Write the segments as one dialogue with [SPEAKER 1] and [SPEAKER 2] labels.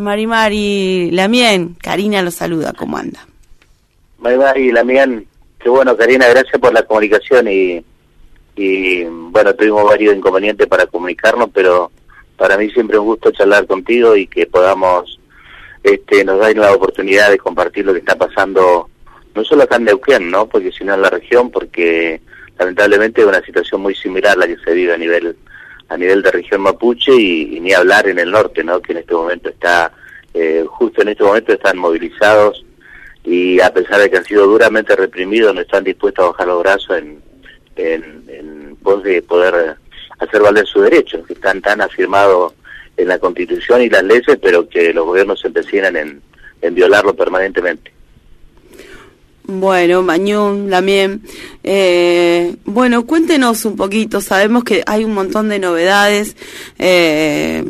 [SPEAKER 1] Mari Mari Lamien, Karina lo saluda, ¿cómo anda?
[SPEAKER 2] Mari Mari Lamien, qué bueno Karina, gracias por la comunicación y, y bueno, tuvimos varios inconvenientes para comunicarnos, pero para mí siempre un gusto charlar contigo y que podamos, este, nos dar la oportunidad de compartir lo que está pasando, no solo acá en Neuquén, ¿no? Porque sino en la región, porque lamentablemente es una situación muy similar a la que se vive a nivel a nivel de región mapuche y, ni hablar en el norte, ¿no? Que en este momento está, eh, justo en este momento están movilizados y a pesar de que han sido duramente reprimidos, no están dispuestos a bajar los brazos en, en, en pos de poder hacer valer sus derechos, que están tan afirmados en la Constitución y las leyes, pero que los gobiernos se empecinan en, en violarlo permanentemente.
[SPEAKER 1] Bueno, Mañún, también. Eh, bueno, cuéntenos un poquito. Sabemos que hay un montón de novedades eh,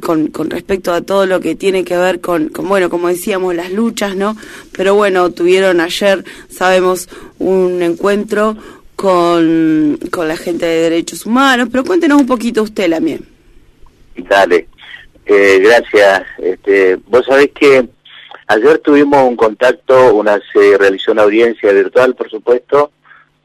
[SPEAKER 1] con, respecto a todo lo que tiene que ver con, con, bueno, como decíamos, las luchas, ¿no? Pero bueno, tuvieron ayer, sabemos, un encuentro con, con la gente de derechos humanos, pero cuéntenos un poquito usted también.
[SPEAKER 2] Dale, eh, gracias. Este, vos sabés que ayer tuvimos un contacto, una se realizó una audiencia virtual, por supuesto,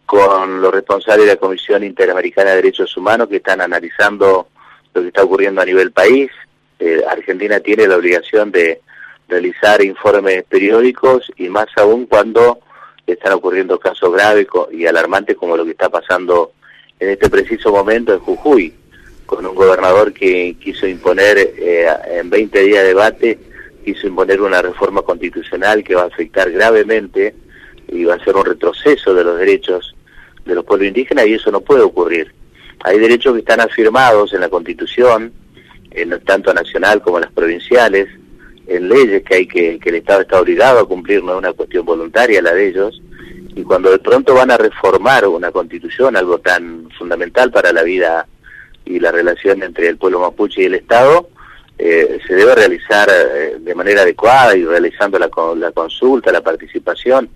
[SPEAKER 2] con los responsables de la Comisión Interamericana de Derechos Humanos que están analizando lo que está ocurriendo a nivel país. Eh, Argentina tiene la obligación de realizar informes periódicos y más aún cuando están ocurriendo casos graves y alarmantes como lo que está pasando en este preciso momento en Jujuy, con un gobernador que quiso imponer eh, en 20 días de debate, quiso imponer una reforma constitucional que va a afectar gravemente y va a ser un retroceso de los derechos de los pueblos indígenas y eso no puede ocurrir. Hay derechos que están afirmados en la Constitución, en tanto nacional como en las provinciales, en leyes que hay que, que el Estado está obligado a cumplir, no es una cuestión voluntaria la de ellos, y cuando de pronto van a reformar una constitución, algo tan fundamental para la vida y la relación entre el pueblo mapuche y el Estado, eh, se debe realizar eh, de manera adecuada y realizando la, la consulta, la participación,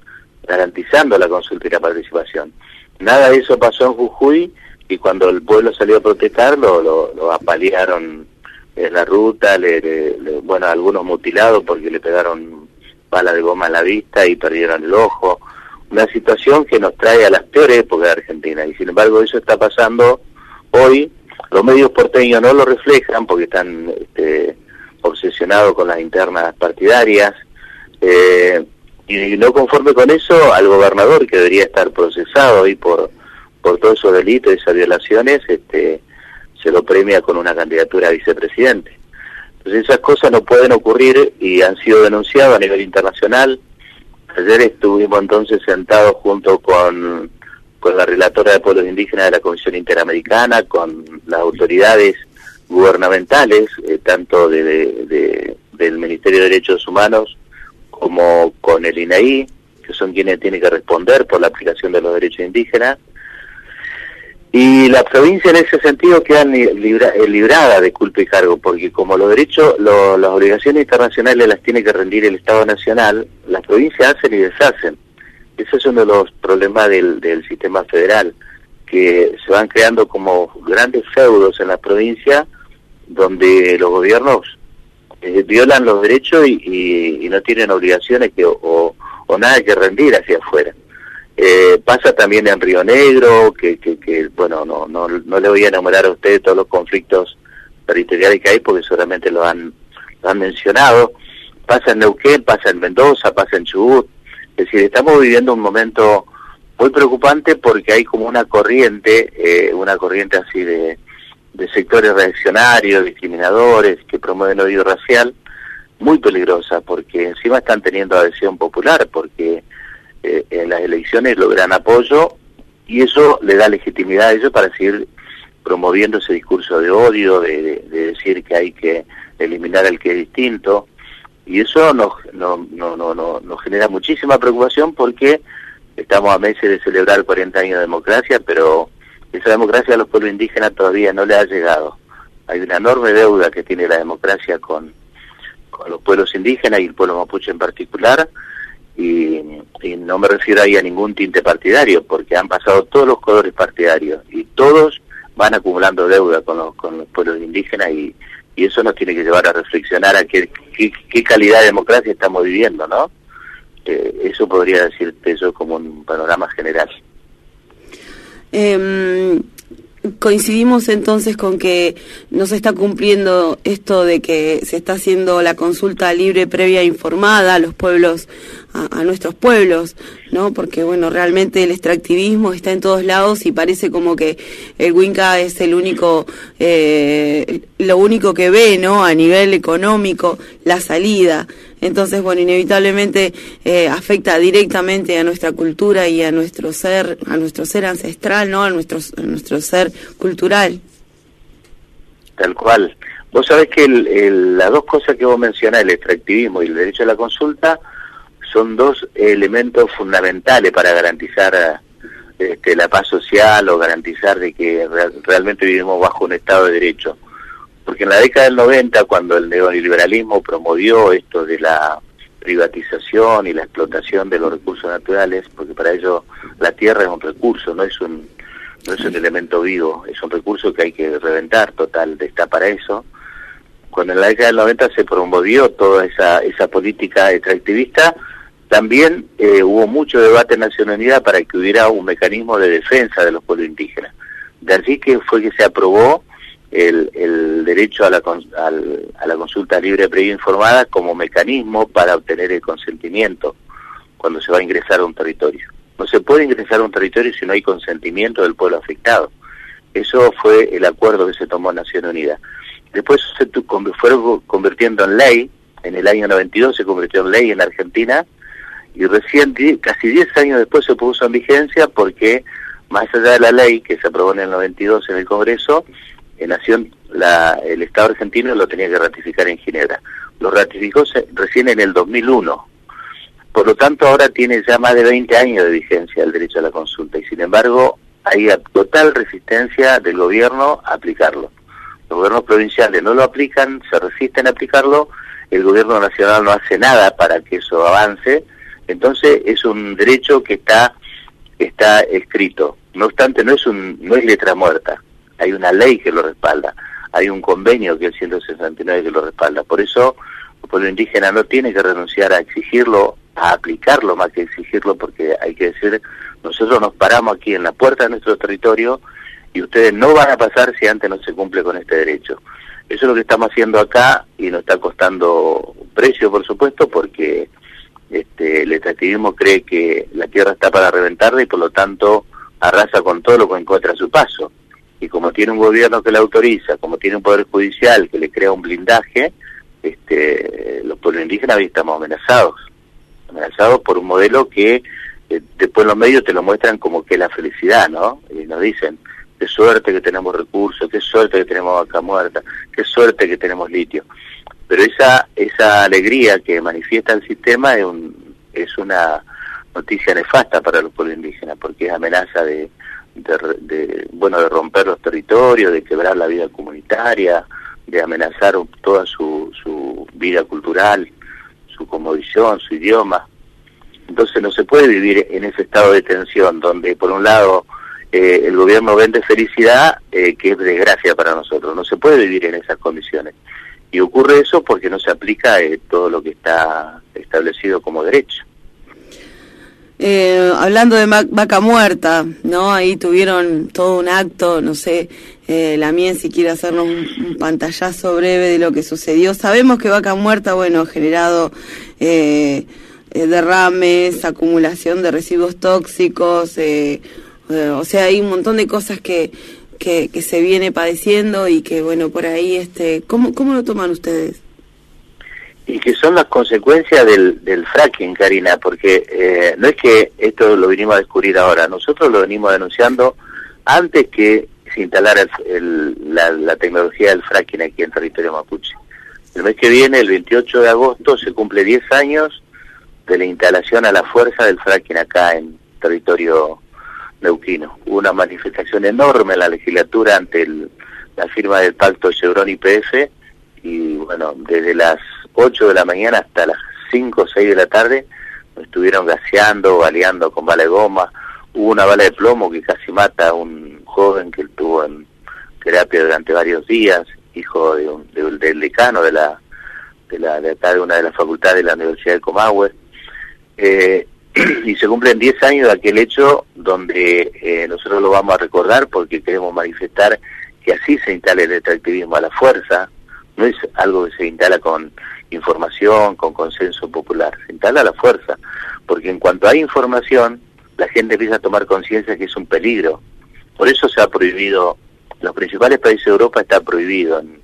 [SPEAKER 2] garantizando la consulta y la participación. Nada de eso pasó en Jujuy y cuando el pueblo salió a protestar lo, lo, apalearon en la ruta, le, le, bueno, algunos mutilados porque le pegaron bala de goma a la vista y perdieron el ojo. Una situación que nos trae a las peores épocas de Argentina y sin embargo eso está pasando hoy. Los medios porteños no lo reflejan porque están este, obsesionados con las internas partidarias. Eh, y no conforme con eso, al gobernador que debería estar procesado hoy por, por todos esos delitos y esas violaciones, este, se lo premia con una candidatura a vicepresidente. Entonces esas cosas no pueden ocurrir y han sido denunciadas a nivel internacional. Ayer estuvimos entonces sentados junto con, con la relatora de pueblos indígenas de la Comisión Interamericana, con las autoridades gubernamentales, eh, tanto de, de, del Ministerio de Derechos Humanos como con el INAI, que son quienes tienen que responder por la aplicación de los derechos indígenas, y la provincia en ese sentido queda libra, eh, librada de culpa y cargo, porque como los derechos, lo, las obligaciones internacionales las tiene que rendir el Estado Nacional, las provincias hacen y deshacen. Ese es uno de los problemas del, del sistema federal, que se van creando como grandes feudos en la provincia donde los gobiernos eh, violan los derechos y, y, y, no tienen obligaciones que, o, nada que rendir hacia afuera. Eh, pasa también en Río Negro, que, que, que, bueno, no, no, no le voy a enumerar a ustedes todos los conflictos territoriales que hay porque seguramente lo han, lo han mencionado. Pasa en Neuquén, pasa en Mendoza, pasa en Chubut. Es decir, estamos viviendo un momento muy preocupante porque hay como una corriente, eh, una corriente así de, de sectores reaccionarios, discriminadores, que promueven odio racial, muy peligrosa porque encima están teniendo adhesión popular, porque eh, en las elecciones logran apoyo y eso le da legitimidad a ellos para seguir promoviendo ese discurso de odio, de, de, de decir que hay que eliminar al que es distinto. Y eso nos, no, no, no, no, nos genera muchísima preocupación porque estamos a meses de celebrar 40 años de democracia, pero esa democracia a los pueblos indígenas todavía no le ha llegado. Hay una enorme deuda que tiene la democracia con, con los pueblos indígenas y el pueblo mapuche en particular, y, y, no me refiero ahí a ningún tinte partidario, porque han pasado todos los colores partidarios y todos van acumulando deuda con los, con los pueblos indígenas y, y eso nos tiene que llevar a reflexionar a qué, qué, calidad de democracia estamos viviendo, ¿no? Eh, eso podría decirte yo como un panorama general.
[SPEAKER 1] Eh, coincidimos entonces con que no se está cumpliendo esto de que se está haciendo la consulta libre, previa informada a los pueblos, a, nuestros pueblos, ¿no? Porque, bueno, realmente el extractivismo está en todos lados y parece como que el Winca es el único, eh, lo único que ve, ¿no? A nivel económico, la salida. Entonces, bueno, inevitablemente eh, afecta directamente a nuestra cultura y a nuestro ser, a nuestro ser ancestral, ¿no? A nuestro, nuestro ser cultural.
[SPEAKER 2] Tal cual. Vos sabés que las dos cosas que vos mencionás, el extractivismo y el derecho a la consulta, son dos elementos fundamentales para garantizar este, la paz social o garantizar de que realmente vivimos bajo un Estado de Derecho porque en la década del 90, cuando el neoliberalismo promovió esto de la privatización y la explotación de los recursos naturales, porque para ello la tierra es un recurso, no es un no es un elemento vivo, es un recurso que hay que reventar, total, está para eso. Cuando en la década del 90 se promovió toda esa, esa política extractivista, también eh, hubo mucho debate en Nacional Unida para que hubiera un mecanismo de defensa de los pueblos indígenas. De allí que fue que se aprobó el, derecho a la, a la consulta libre previa informada como mecanismo para obtener el consentimiento cuando se va a ingresar a un territorio. No se puede ingresar a un territorio si no hay consentimiento del pueblo afectado. Eso fue el acuerdo que se tomó en Naciones Unidas. Después se fueron convirtiendo en ley, en el año 92 se convirtió en ley en Argentina, y recién, casi 10 años después se puso en vigencia porque, más allá de la ley que se aprobó en el 92 en el Congreso, Nación, la, el Estado argentino lo tenía que ratificar en Ginebra. Lo ratificó recién en el 2001. Por lo tanto, ahora tiene ya más de 20 años de vigencia el derecho a la consulta y, sin embargo, hay total resistencia del gobierno a aplicarlo. Los gobiernos provinciales no lo aplican, se resisten a aplicarlo, el gobierno nacional no hace nada para que eso avance, entonces es un derecho que está está escrito. No obstante, no es un no es letra muerta hay una ley que lo respalda, hay un convenio que es el 169 que lo respalda. Por eso el pueblo indígena no tiene que renunciar a exigirlo, a aplicarlo más que exigirlo, porque hay que decir, nosotros nos paramos aquí en la puerta de nuestro territorio y ustedes no van a pasar si antes no se cumple con este derecho. Eso es lo que estamos haciendo acá y nos está costando precio, por supuesto, porque este, el extractivismo cree que la tierra está para reventarla y por lo tanto arrasa con todo lo que encuentra a su paso y como tiene un gobierno que le autoriza, como tiene un poder judicial que le crea un blindaje, este, los pueblos indígenas hoy estamos amenazados, amenazados por un modelo que eh, después los medios te lo muestran como que la felicidad, ¿no? Y nos dicen, qué suerte que tenemos recursos, qué suerte que tenemos vaca muerta, qué suerte que tenemos litio. Pero esa, esa alegría que manifiesta el sistema es, un, es una noticia nefasta para los pueblos indígenas, porque es amenaza de, de, bueno de romper los territorios, de quebrar la vida comunitaria, de amenazar toda su, su vida cultural, su cosmovisión, su idioma. Entonces no se puede vivir en ese estado de tensión donde por un lado eh, el gobierno vende felicidad, eh, que es desgracia para nosotros. No se puede vivir en esas condiciones. Y ocurre eso porque no se aplica eh, todo lo que está establecido como derecho.
[SPEAKER 1] Eh, hablando de vaca muerta, ¿no? Ahí tuvieron todo un acto, no sé, eh, la mía si quiere hacernos un, pantallazo breve de lo que sucedió. Sabemos que vaca muerta, bueno, ha generado eh, eh derrames, acumulación de residuos tóxicos, eh, o sea, hay un montón de cosas que, que, que se viene padeciendo y que, bueno, por ahí, este, ¿cómo, cómo lo toman ustedes?
[SPEAKER 2] y que son las consecuencias del, fracking, Karina, porque eh, no es que esto lo vinimos a descubrir ahora, nosotros lo venimos denunciando antes que se instalara el, la, la, tecnología del fracking aquí en territorio mapuche. El mes que viene, el 28 de agosto, se cumple 10 años de la instalación a la fuerza del fracking acá en territorio neuquino. Hubo una manifestación enorme en la legislatura ante la firma del pacto Chevron-IPF y bueno, desde las 8 de la mañana hasta las 5 o 6 de la tarde estuvieron gaseando, baleando con bala de goma. Hubo una bala de plomo que casi mata a un joven que estuvo en terapia durante varios días. hijo de del decano de la de la de acá de una de las facultades de la Universidad de Comahue. Eh, y se cumplen 10 años de aquel hecho donde eh, nosotros lo vamos a recordar porque queremos manifestar que así se instala el extractivismo a la fuerza, no es algo que se instala con información, con consenso popular, se instala a la fuerza, porque en cuanto hay información, la gente empieza a tomar conciencia que es un peligro. Por eso se ha prohibido, en los principales países de Europa está prohibido, en,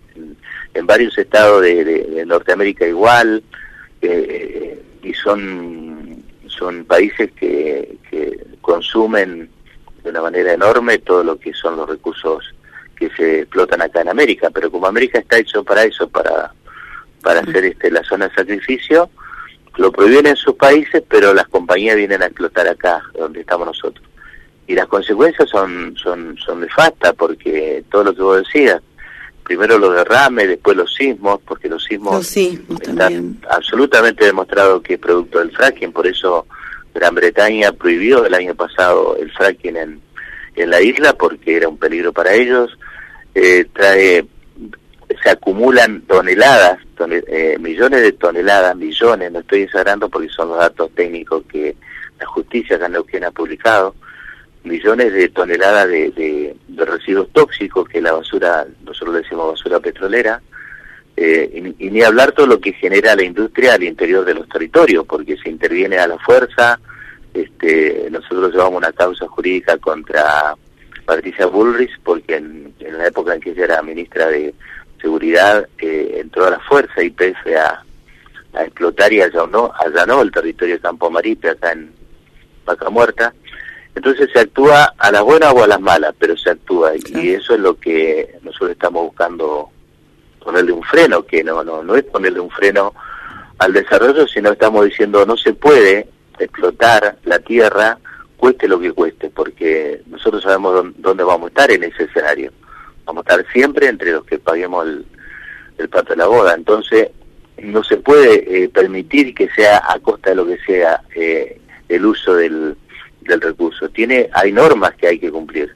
[SPEAKER 2] varios estados de, Norteamérica igual, eh, y son, son países que, que consumen de una manera enorme todo lo que son los recursos que se explotan acá en América, pero como América está hecho para eso, para, para hacer este, la zona de sacrificio, lo prohíben en sus países, pero las compañías vienen a explotar acá, donde estamos nosotros. Y las consecuencias son, son, son nefastas, porque todo lo que vos decías, primero los derrames, después los sismos, porque los sismos, están absolutamente demostrado que es producto del fracking, por eso Gran Bretaña prohibió el año pasado el fracking en, en la isla, porque era un peligro para ellos. Eh, trae, se acumulan toneladas, eh, millones de toneladas, millones, no estoy exagerando porque son los datos técnicos que la justicia acá en ha publicado, millones de toneladas de, residuos tóxicos que la basura, nosotros le decimos basura petrolera, eh, y, ni hablar todo lo que genera la industria al interior de los territorios, porque se interviene a la fuerza, este, nosotros llevamos una causa jurídica contra Patricia Bullrich, porque en, la época en que ella era ministra de Seguridad eh, entró a la fuerza y pese a, explotar y allanó, allanó el territorio de Campo Maripe acá en Vaca Muerta. Entonces se actúa a las buenas o a las malas, pero se actúa y eso es lo que nosotros estamos buscando ponerle un freno, que no, no, no es ponerle un freno al desarrollo, sino estamos diciendo no se puede explotar la tierra cueste lo que cueste, porque nosotros sabemos dónde vamos a estar en ese escenario. Vamos a estar siempre entre los que paguemos el, el pato de la boda. Entonces, no se puede eh, permitir que sea a costa de lo que sea eh, el uso del, del recurso. Tiene, hay normas que hay que cumplir.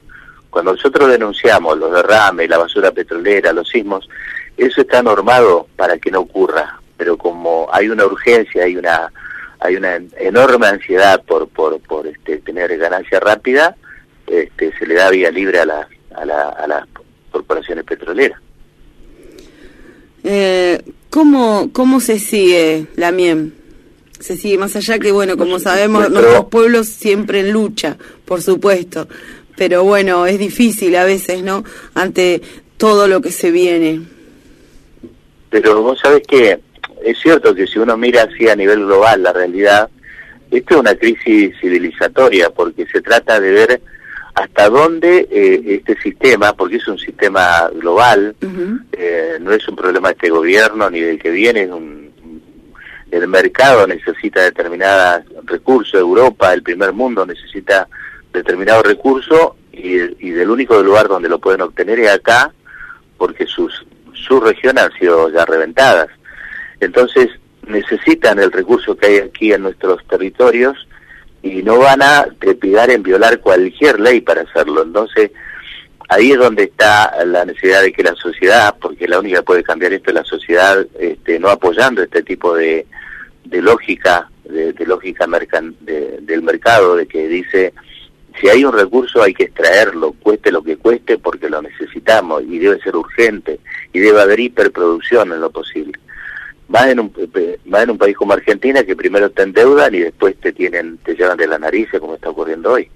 [SPEAKER 2] Cuando nosotros denunciamos los derrames, la basura petrolera, los sismos, eso está normado para que no ocurra. Pero como hay una urgencia, hay una hay una enorme ansiedad por, por, por este, tener ganancia rápida, este, se le da vía libre a, las a, la, a las corporaciones petroleras.
[SPEAKER 1] Eh, ¿cómo, ¿Cómo se sigue la MIEM? Se sigue más allá que, bueno, como sabemos, nuestros pueblos siempre en lucha, por supuesto, pero bueno, es difícil a veces, ¿no? Ante todo lo que se viene.
[SPEAKER 2] Pero vos sabés que es cierto que si uno mira así a nivel global la realidad, esto es una crisis civilizatoria porque se trata de ver hasta dónde eh, este sistema, porque es un sistema global, eh, no es un problema de este gobierno ni del que viene, un, el mercado necesita determinados recursos, Europa, el primer mundo necesita determinados recursos y, y del único lugar donde lo pueden obtener es acá, porque sus, sus regiones han sido ya reventadas. Entonces necesitan el recurso que hay aquí en nuestros territorios y no van a trepidar en violar cualquier ley para hacerlo. Entonces, ahí es donde está la necesidad de que la sociedad, porque la única que puede cambiar esto es la sociedad, este, no apoyando este tipo de, de lógica, de, lógica del mercado, de que dice, si hay un recurso hay que extraerlo, cueste lo que cueste, porque lo necesitamos y debe ser urgente y debe haber hiperproducción en lo posible. Más en un en un país como Argentina que primero te endeudan y después te tienen te llevan de la nariz como está ocurriendo hoy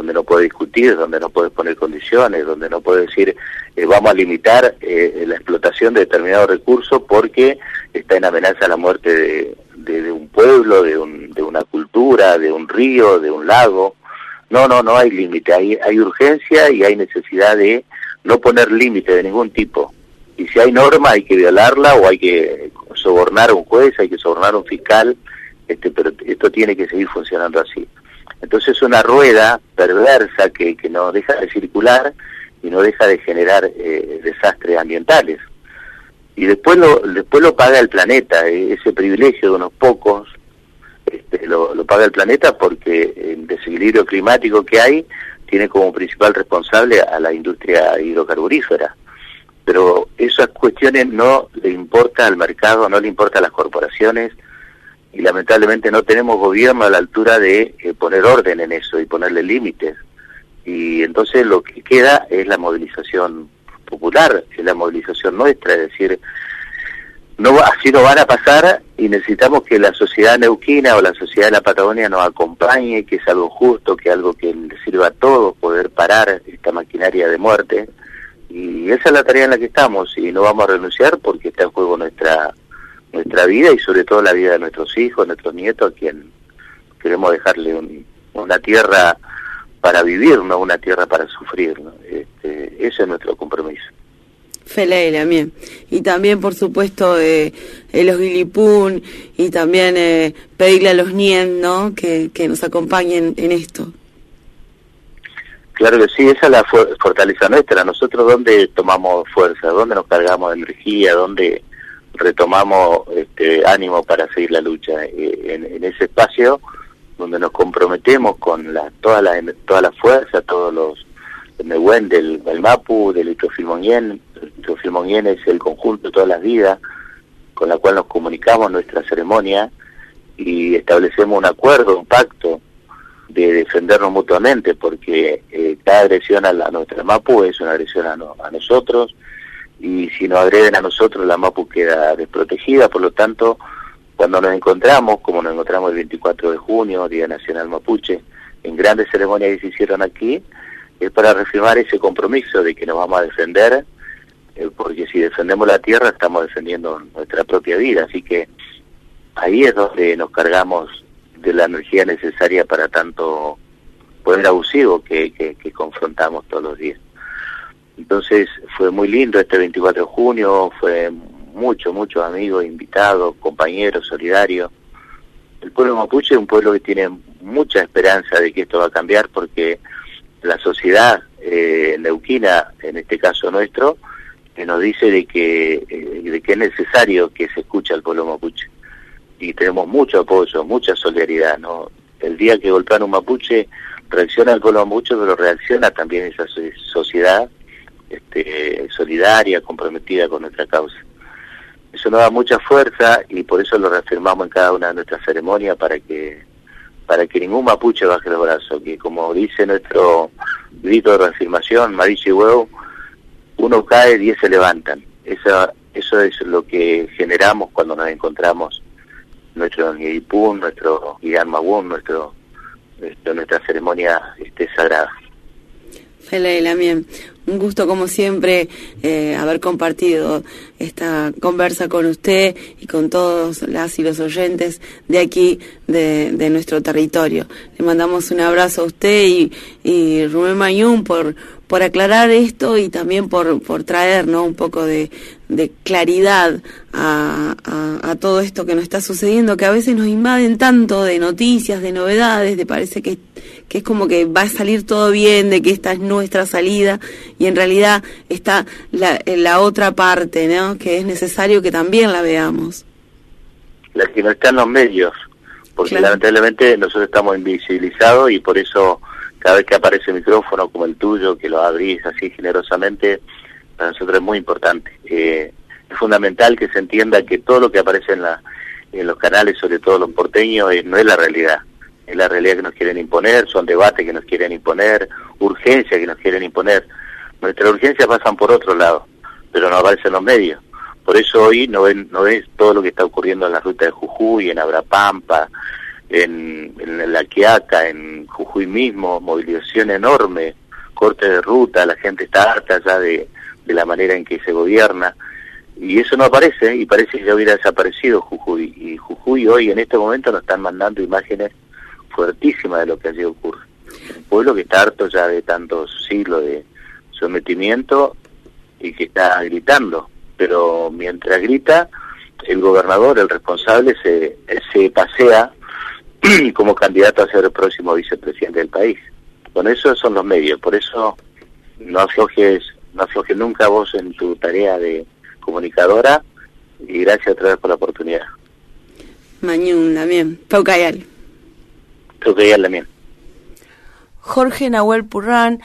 [SPEAKER 2] donde no puedes discutir donde no puedes poner condiciones donde no puedes decir eh, vamos a limitar eh, la explotación de determinados recursos porque está en amenaza la muerte de, de, un pueblo de, un, de una cultura de un río de un lago. No no no hay límite. Hay hay urgencia y hay necesidad de no poner límite de ningún tipo. Y si hay norma hay que violarla o hay que sobornar a un juez, hay que sobornar a un fiscal, este, pero esto tiene que seguir funcionando así. Entonces es una rueda perversa que, que no deja de circular y no deja de generar eh, desastres ambientales. Y después lo, después lo paga el planeta, eh, ese privilegio de unos pocos este, lo, lo paga el planeta porque el desequilibrio climático que hay tiene como principal responsable a la industria hidrocarburífera pero esas cuestiones no le importa al mercado, no le importa a las corporaciones y lamentablemente no tenemos gobierno a la altura de eh, poner orden en eso y ponerle límites. Y entonces lo que queda es la movilización popular, es la movilización nuestra, es decir, no así no van a pasar y necesitamos que la sociedad neuquina o la sociedad de la Patagonia nos acompañe, que es algo justo, que algo que le sirva a todos poder parar esta maquinaria de muerte. Y esa es la tarea en la que estamos y no vamos a renunciar porque está en juego nuestra nuestra vida y sobre todo la vida de nuestros hijos, nuestros nietos, a quien queremos dejarle una tierra para vivir, no una tierra para sufrir. Este, ese es nuestro compromiso.
[SPEAKER 1] Feleila, bien. Y también, por supuesto, eh, eh, los Guilipún y también eh, pedirle a los Nien, ¿no? Que, que nos acompañen en esto.
[SPEAKER 2] Claro que sí, esa es la fortaleza nuestra. Nosotros, ¿dónde tomamos fuerza? ¿Dónde nos cargamos de energía? ¿Dónde retomamos este, ánimo para seguir la lucha? en, ese espacio donde nos comprometemos con la, toda, la, toda la fuerza, todos los Mehuen del, del Mapu, del Itrofilmonien. Itrofilmonien es el conjunto de todas las vidas con la cual nos comunicamos en nuestra ceremonia y establecemos un acuerdo, un pacto de defendernos mutuamente, porque eh, cada agresión a, la, nuestra Mapu es una agresión a, a nosotros, y si nos agreden a nosotros, la Mapu queda desprotegida, por lo tanto, cuando nos encontramos, como nos encontramos el 24 de junio, Día Nacional Mapuche, en grandes ceremonias que se hicieron aquí, es para reafirmar ese compromiso de que nos vamos a defender, eh, porque si defendemos la tierra estamos defendiendo nuestra propia vida, así que ahí es donde nos cargamos de la energía necesaria para tanto poder abusivo que, que, confrontamos todos los días. Entonces fue muy lindo este 24 de junio, fue mucho, muchos amigos, invitados, compañeros, solidarios. El pueblo mapuche es un pueblo que tiene mucha esperanza de que esto va a cambiar porque la sociedad eh, neuquina, en este caso nuestro, que nos dice de que, eh, de que es necesario que se escuche al pueblo mapuche. Y tenemos mucho apoyo, mucha solidaridad. ¿no? El día que golpean un mapuche, reacciona el pueblo mapuche, pero reacciona también esa sociedad este, solidaria, comprometida con nuestra causa. Eso nos da mucha fuerza y por eso lo reafirmamos en cada una de nuestras ceremonias para que para que ningún mapuche baje los brazos, que como dice nuestro grito de reafirmación, Marichi Huevo, uno cae, diez se levantan. Eso, eso es lo que generamos cuando nos encontramos nuestro nuestro Magún, nuestro, nuestra ceremonia este, sagrada.
[SPEAKER 1] Un gusto como siempre eh, haber compartido esta conversa con usted y con todos las y los oyentes de aquí, de, de nuestro territorio. Le mandamos un abrazo a usted y, y Rubén Mayún por, por aclarar esto y también por, por traer ¿no? un poco de, de claridad a, a, a, todo esto que nos está sucediendo, que a veces nos invaden tanto de noticias, de novedades, de parece que, que es como que va a salir todo bien, de que esta es nuestra salida, y en realidad está la, la otra parte, ¿no? que es necesario que también la veamos.
[SPEAKER 2] La que no está en los medios, porque lamentablemente nosotros estamos invisibilizados y por eso cada vez que aparece un micrófono como el tuyo, que lo abrís así generosamente, para nosotros es muy importante. Eh, es fundamental que se entienda que todo lo que aparece en, la, en los canales, sobre todo los porteños, no es la realidad. Es la realidad que nos quieren imponer, son debates que nos quieren imponer, urgencias que nos quieren imponer. Nuestras urgencias pasan por otro lado, pero no aparecen los medios. Por eso hoy no ven, no ves todo lo que está ocurriendo en la ruta de Jujuy, en Abrapampa, en, La Quiaca, en Jujuy mismo, movilización enorme, corte de ruta, la gente está harta ya de, de la manera en que se gobierna. Y eso no aparece, y parece que ya hubiera desaparecido Jujuy. Y Jujuy hoy, en este momento, nos están mandando imágenes fuertísimas de lo que allí ocurre. Un pueblo que está harto ya de tantos siglos de sometimiento y que está gritando. Pero mientras grita, el gobernador, el responsable, se, se pasea como candidato a ser el próximo vicepresidente del país. Con eso son los medios, por eso no aflojes no afloje nunca vos en tu tarea de comunicadora y gracias otra vez por la oportunidad.
[SPEAKER 1] Mañún también, Paucayal.
[SPEAKER 2] Paucayal también.
[SPEAKER 1] Jorge Nahuel Purrán.